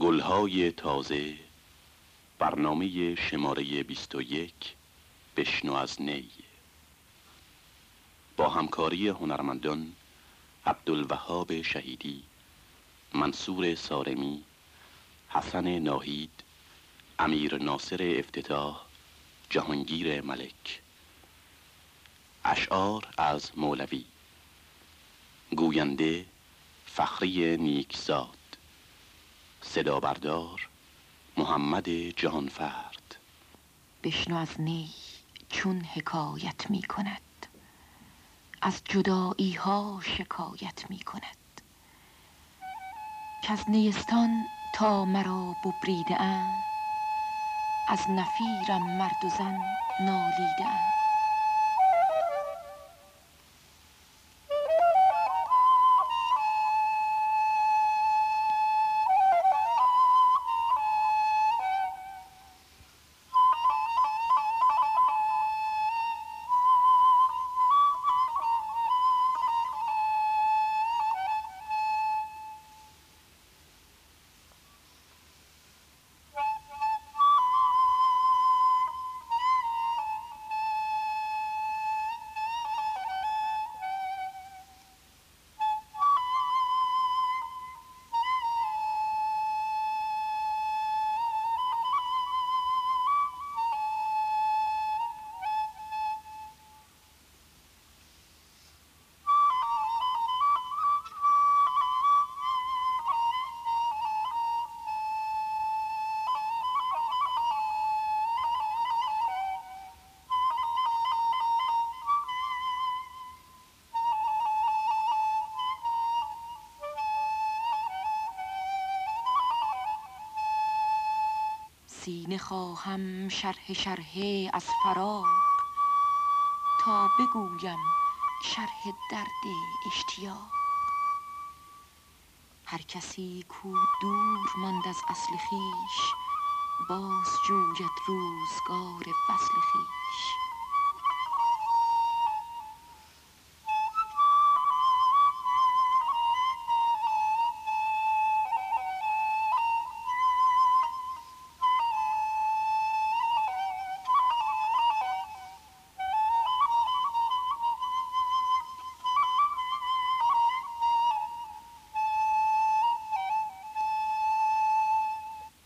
گلهای تازه برنامه شماره 21 بشنو از نی. با همکاری هنرمندان عبدالوهاب شهیدی منصور سارمی حسن ناهید امیر ناصر افتتاح جهانگیر ملک. اشعار از مولوی. گوینده فخری نیکزاد. صدا بردار محمد جهانفرد. بشنو از نی چون حکایت می کند. از جدایی ها شکایت می کند. که از نیستان تا مرا ببریده از نفیرم مرد و زن نالیده سینه خواهم شرح شرحه از فراق تا بگویم شرح درد اشتیاق. هر کسی کو دور ماند از اصل خویش باز جوید روزگار فصل خویش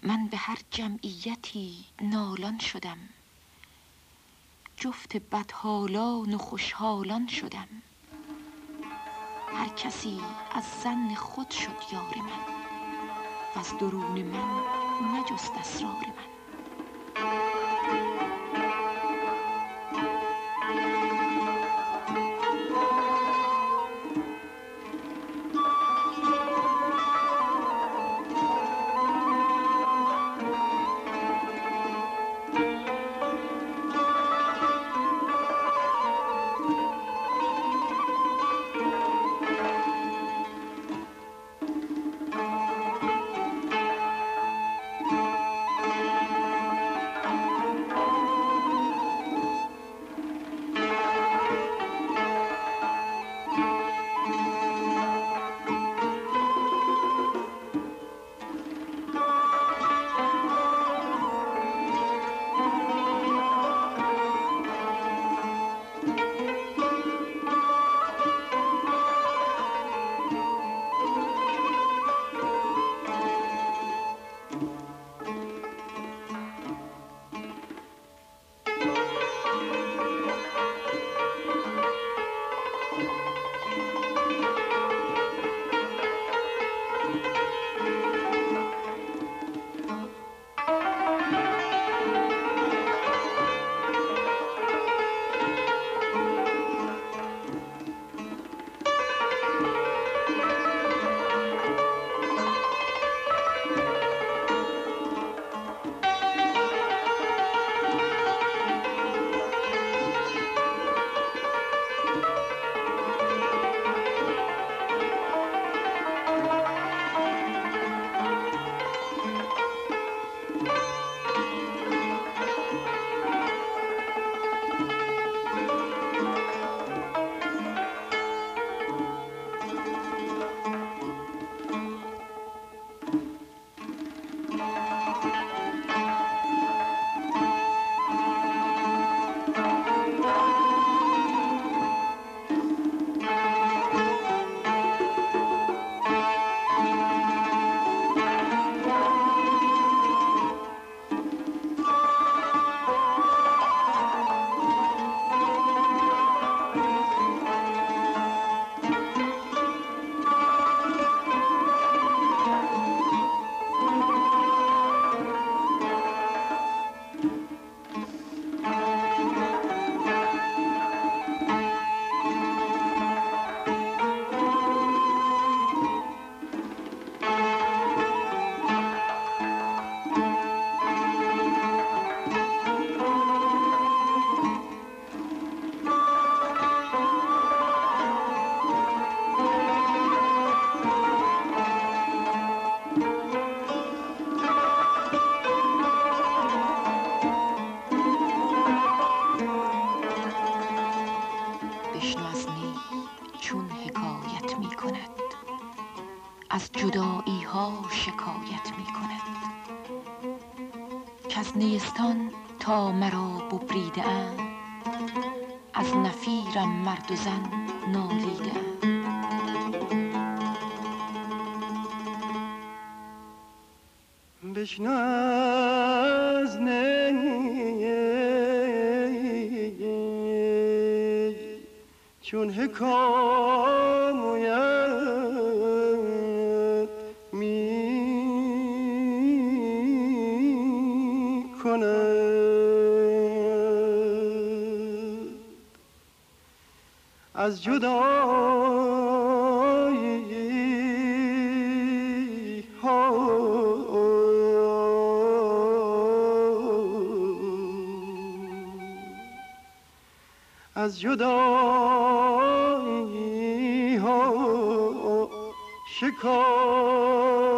من به هر جمعیتی نالان شدم. جفت بدحالان و خوشحالان شدم. هر کسی از زن خود شد یار من و از درون من نجست اسرار من. از جدایی ها شکایت می کند. که از نیستان تا مرا ببریده از نفیرم مرد و زن نالیده بشنو از چون حکام از جدایی ها از جدایی ها شکایت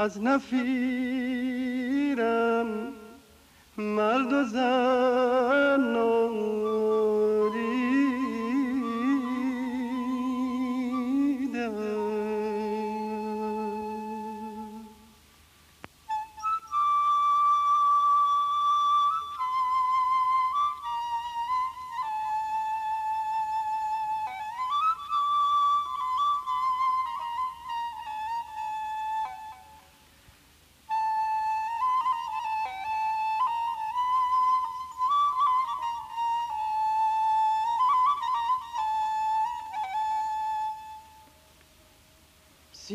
از نفیرم مرد و زن.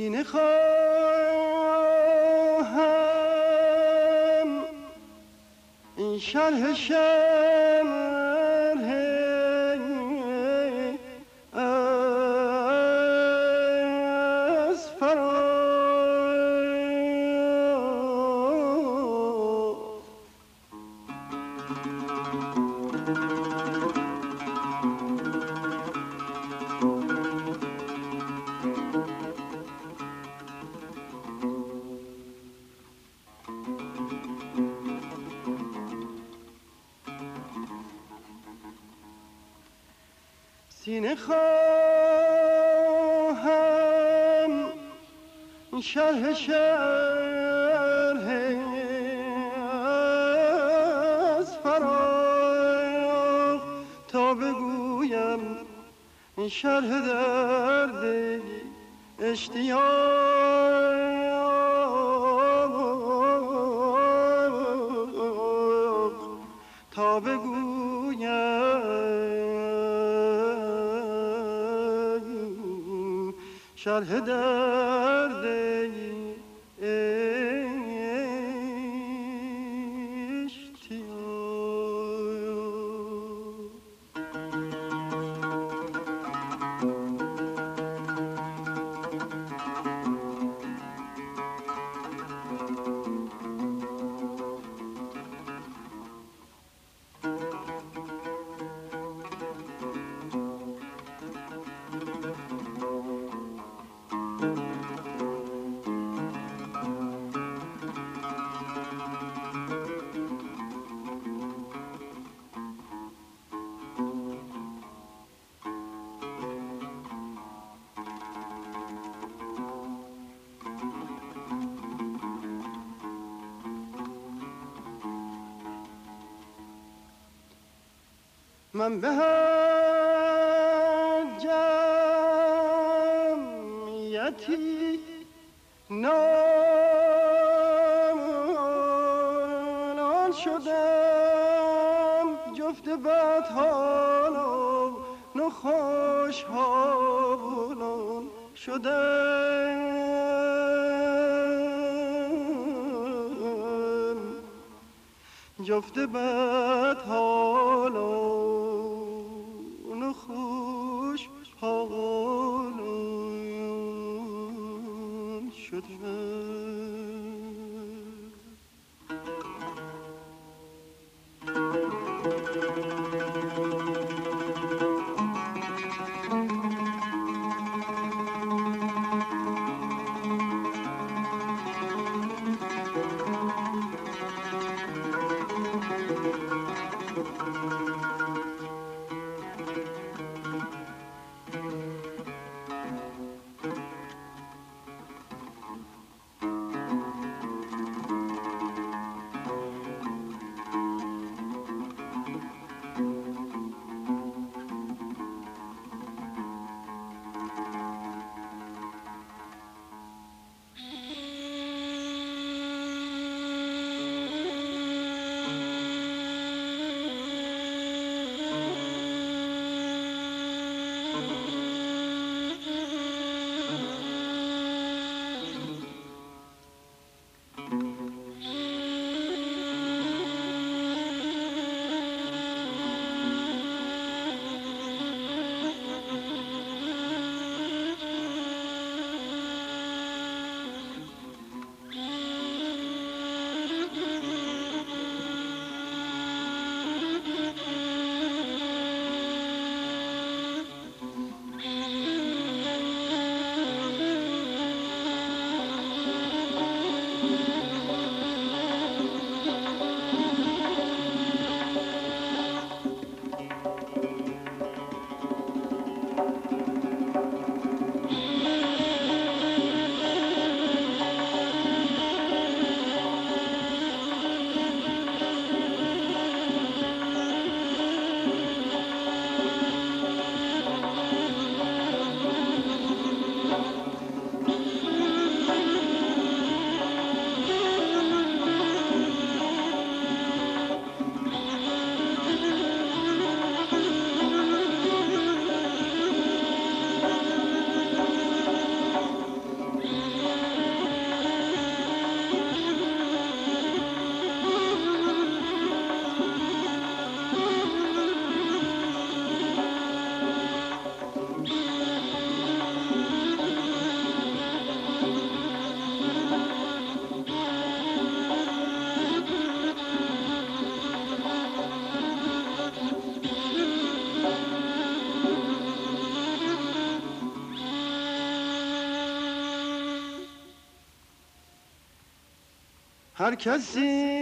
سینه خواهم این شرح شرح شرح درد اشتیاق. تا بگویم شرح درد من به هر جمعیتی نالان شدم جفت بدحال و نخوش حال شدم جفت بد حالان حالان شدم هر کسی.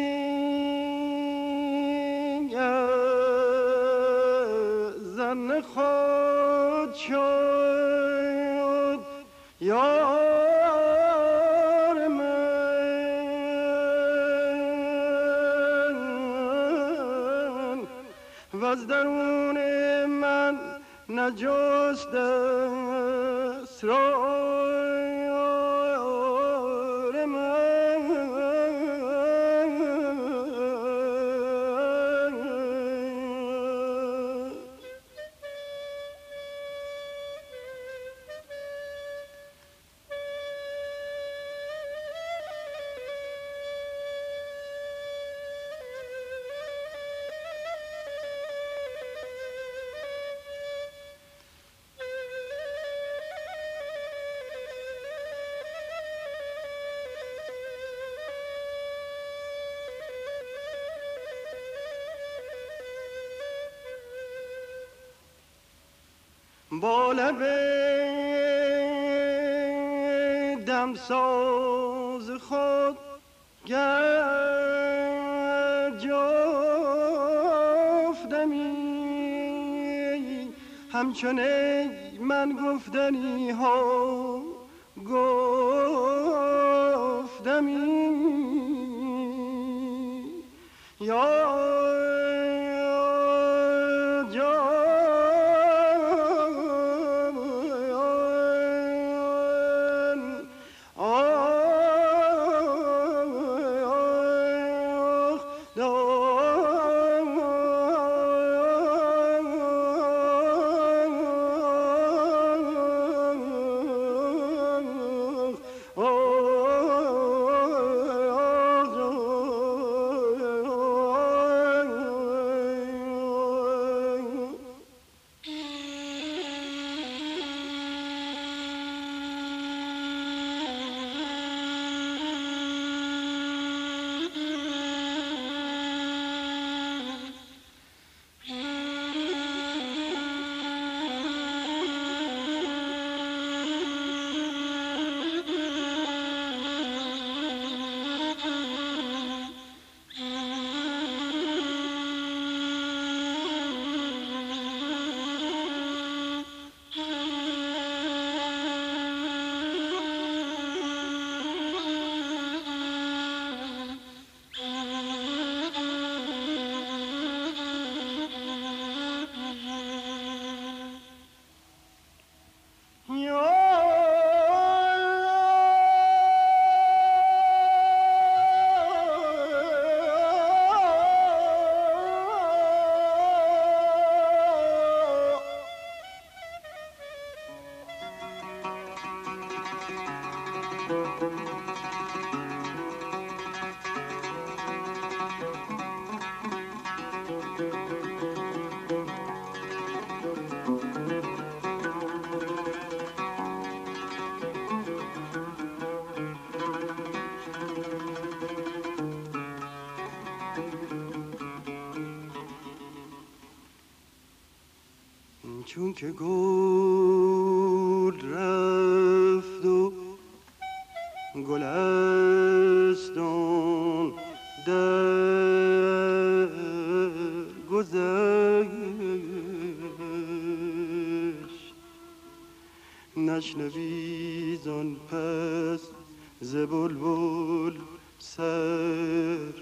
زن خود شد. من. و از درون من نجست اسرار با لب دمساز خود گر جفتمی. همچون من گفتنی ها گفتمی. یا چون که گل رفت و گلستان در گذشت نشنوی زان پس ز بلبل سر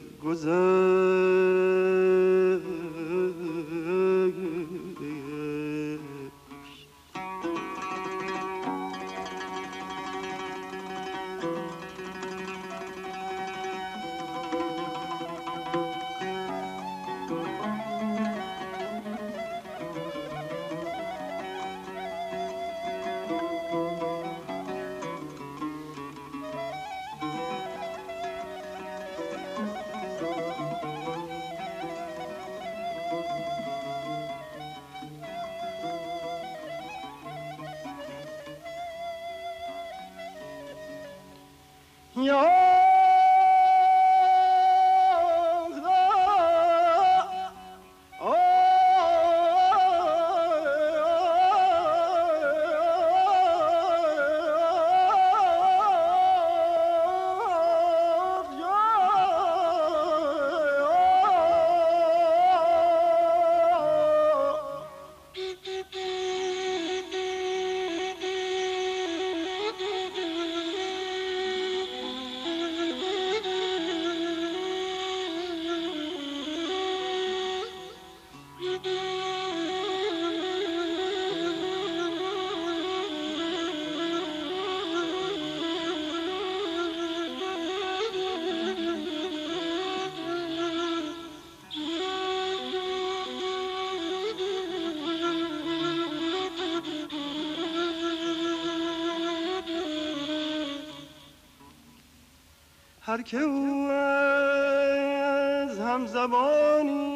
هر که او از همزبانی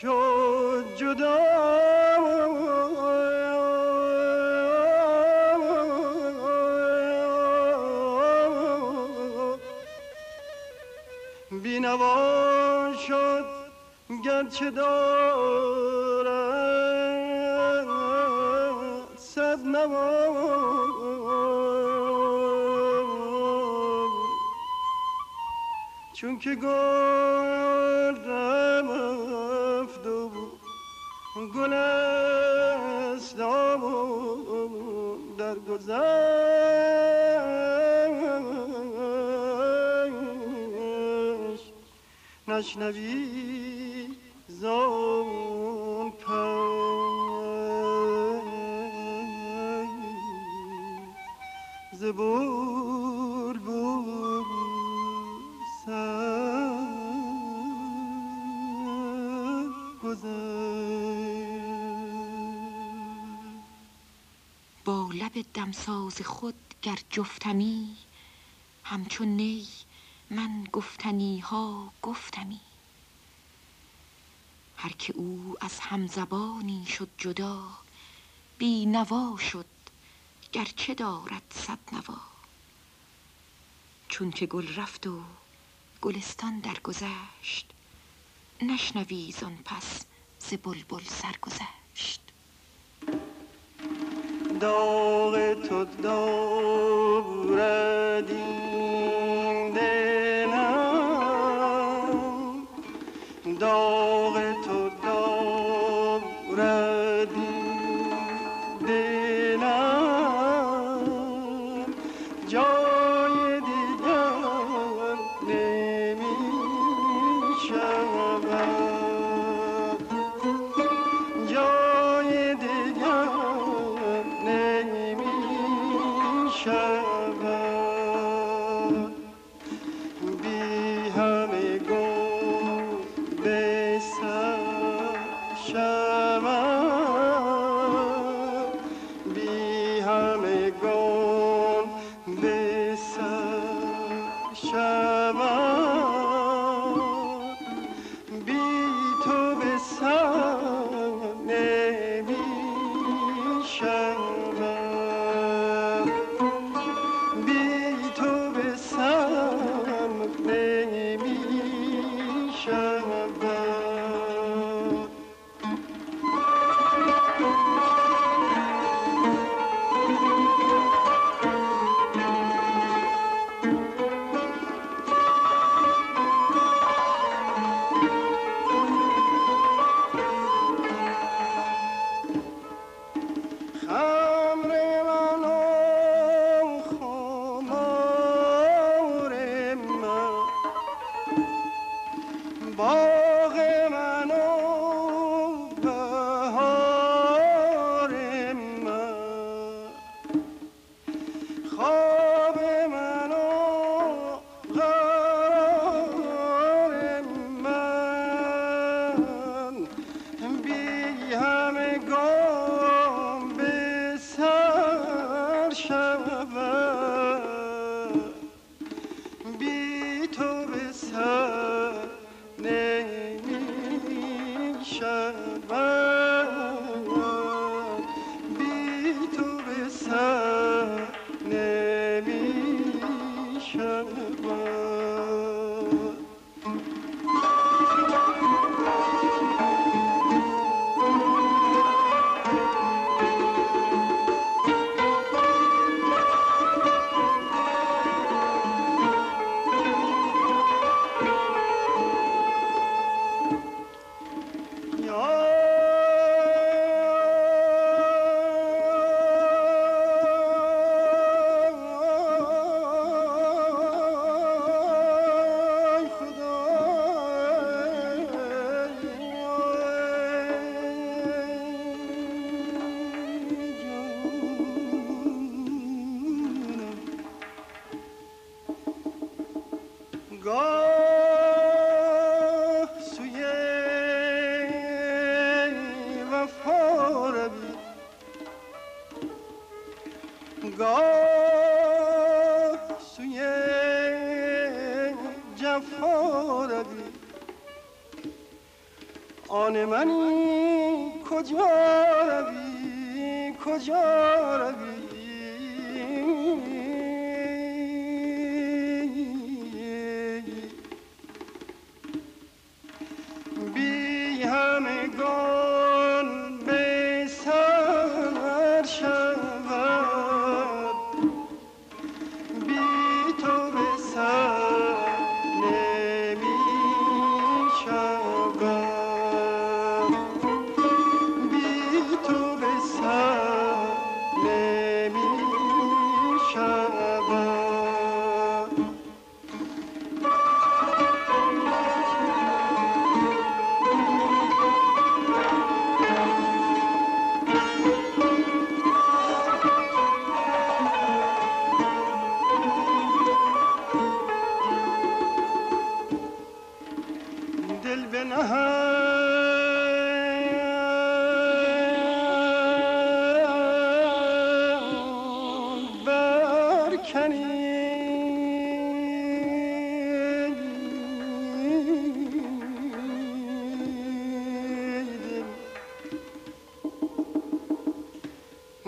شد جدا. بینوا شد گرچه دارد صد نوا. چون که گل رفت و گل است در گذشت. نشنوی با لب دمساز خود گر جفتمی همچون نی من گفتنی ها گفتمی. هر که او از همزبانی شد جدا بی نوا شد گرچه دارد صد نوا. چون که گل رفت و گلستان درگذشت نشنوی زان پس ز بلبل سرگذشت. داغ تو دارد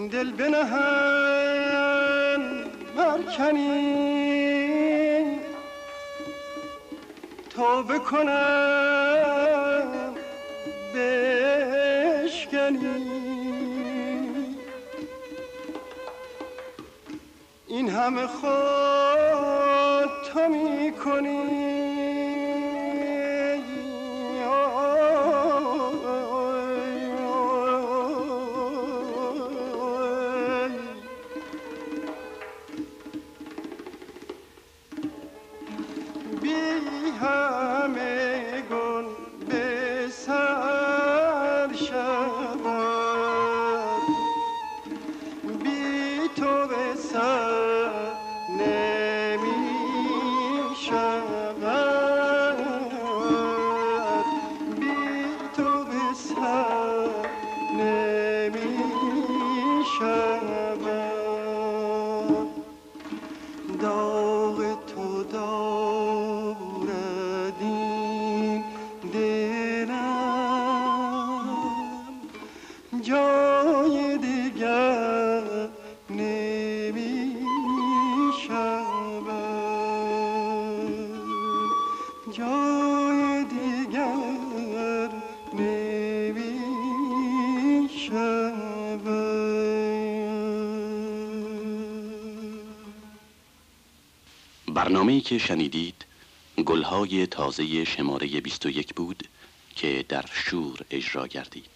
دل بنهم مرکنی تو بکنم بشکنی. این همه خود تو می‌کنی. برنامه‌ای که شنیدید گلهای تازه شماره 21 بود که در شور اجرا گردید.